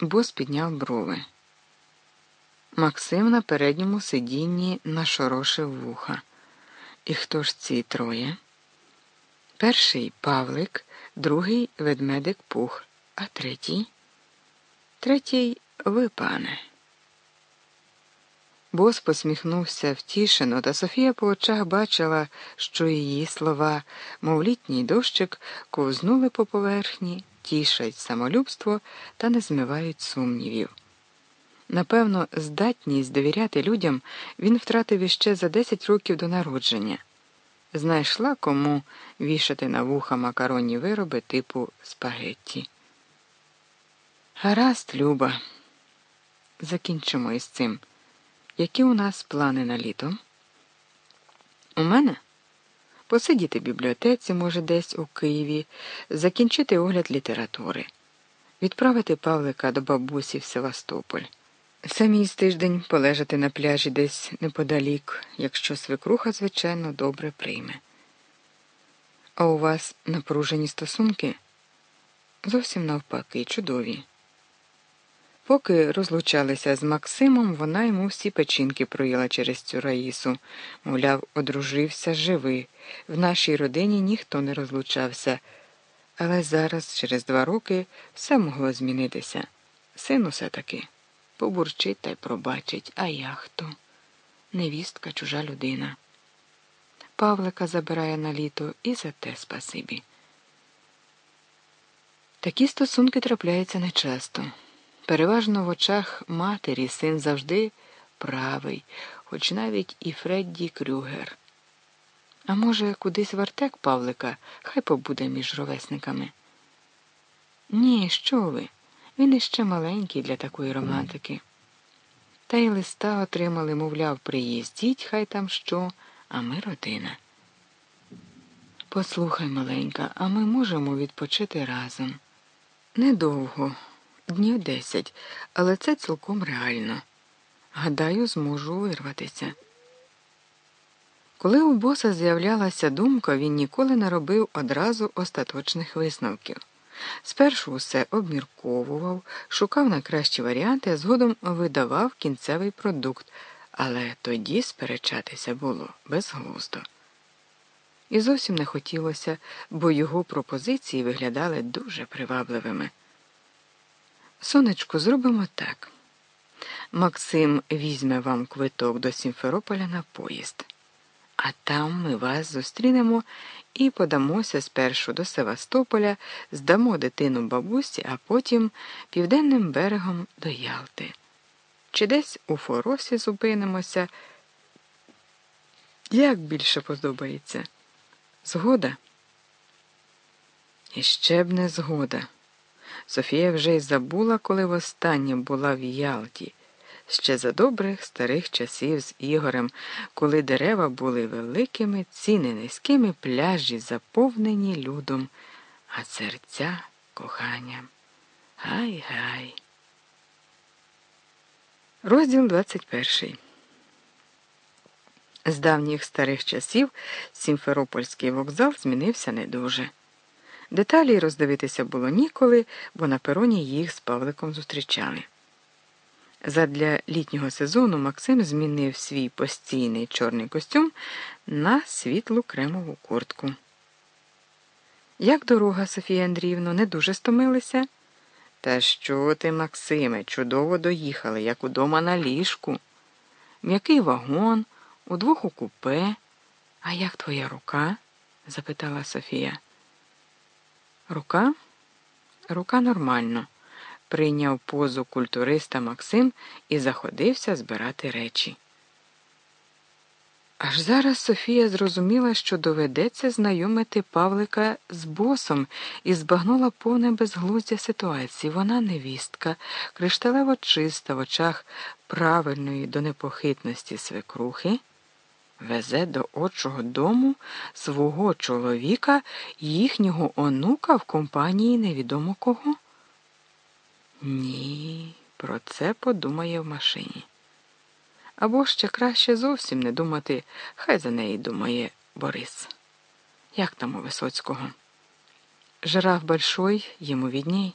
Бос підняв брови. Максим на передньому сидінні нашорошив вуха. І хто ж ці троє? Перший Павлик, другий ведмедик Пух, а третій? Третій ви, пане. Бос посміхнувся втішено, та Софія по очах бачила, що її слова, мов літній дощик, ковзнули по поверхні, тішать самолюбство та не змивають сумнівів. Напевно, здатність довіряти людям він втратив іще за 10 років до народження. Знайшла кому вішати на вуха макаронні вироби типу спагетті. Гаразд, Люба, закінчимо із цим. Які у нас плани на літо? У мене? Посидіти в бібліотеці, може, десь у Києві, закінчити огляд літератури, відправити Павлика до бабусі в Севастополь. Самі з тиждень полежати на пляжі десь неподалік, якщо свекруха, звичайно, добре прийме. А у вас напружені стосунки? Зовсім навпаки, чудові. Поки розлучалися з Максимом, вона йому всі печінки проїла через цю Раїсу. Мовляв, одружився живий. В нашій родині ніхто не розлучався. Але зараз, через два роки, все могло змінитися. Син усе таки побурчить та й пробачить, а я хто? Невістка, чужа людина. Павлика забирає на літо і за те спасибі. Такі стосунки трапляються нечасто. Переважно в очах матері син завжди правий, хоч навіть і Фредді Крюгер. А може, кудись вартек Павлика, хай побуде між ровесниками. Ні, що ви? Він іще маленький для такої романтики. Та й листа отримали, мовляв, приїздіть, хай там що, а ми родина. Послухай, маленька, а ми можемо відпочити разом. Недовго днів десять, але це цілком реально. Гадаю, зможу вирватися. Коли у боса з'являлася думка, він ніколи не робив одразу остаточних висновків. Спершу усе обмірковував, шукав найкращі варіанти, а згодом видавав кінцевий продукт, але тоді сперечатися було безглуздо. І зовсім не хотілося, бо його пропозиції виглядали дуже привабливими. Сонечко, зробимо так. Максим візьме вам квиток до Сімферополя на поїзд, а там ми вас зустрінемо і подамося спершу до Севастополя, здамо дитину бабусі, а потім південним берегом до Ялти. Чи десь у Форосі зупинимося? Як більше подобається? Згода? І ще б не згода. Софія вже й забула, коли востаннє була в Ялті, ще за добрих старих часів з Ігорем, коли дерева були великими, ціни низькими, пляжі заповнені людом, а серця коханням. Гай-гай. Розділ 21. З давніх старих часів Сімферопольський вокзал змінився не дуже. Деталі роздивитися було ніколи, бо на пероні їх з Павликом зустрічали. Задля літнього сезону Максим змінив свій постійний чорний костюм на світлу кремову куртку. Як дорога, Софія Андріївно, не дуже стомилися? Та що ти, Максиме, чудово доїхали, як удома на ліжку. М'який вагон, удвох у купе. А як твоя рука? запитала Софія. Рука? Рука нормально. Прийняв позу культуриста Максим і заходився збирати речі. Аж зараз Софія зрозуміла, що доведеться знайомити Павлика з босом і збагнула повне безглуздя ситуації. Вона невістка, кришталево чиста в очах правильної до непохитності свекрухи везе до отчого дому свого чоловіка їхнього онука в компанії невідомо кого? Ні, про це подумає в машині. Або ще краще зовсім не думати, хай за неї думає Борис. Як там у Висоцького? Жираф большой, йому відній.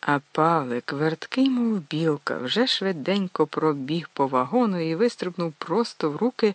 А Павлик, верткий, мов білка, вже швиденько пробіг по вагону і вистрибнув просто в руки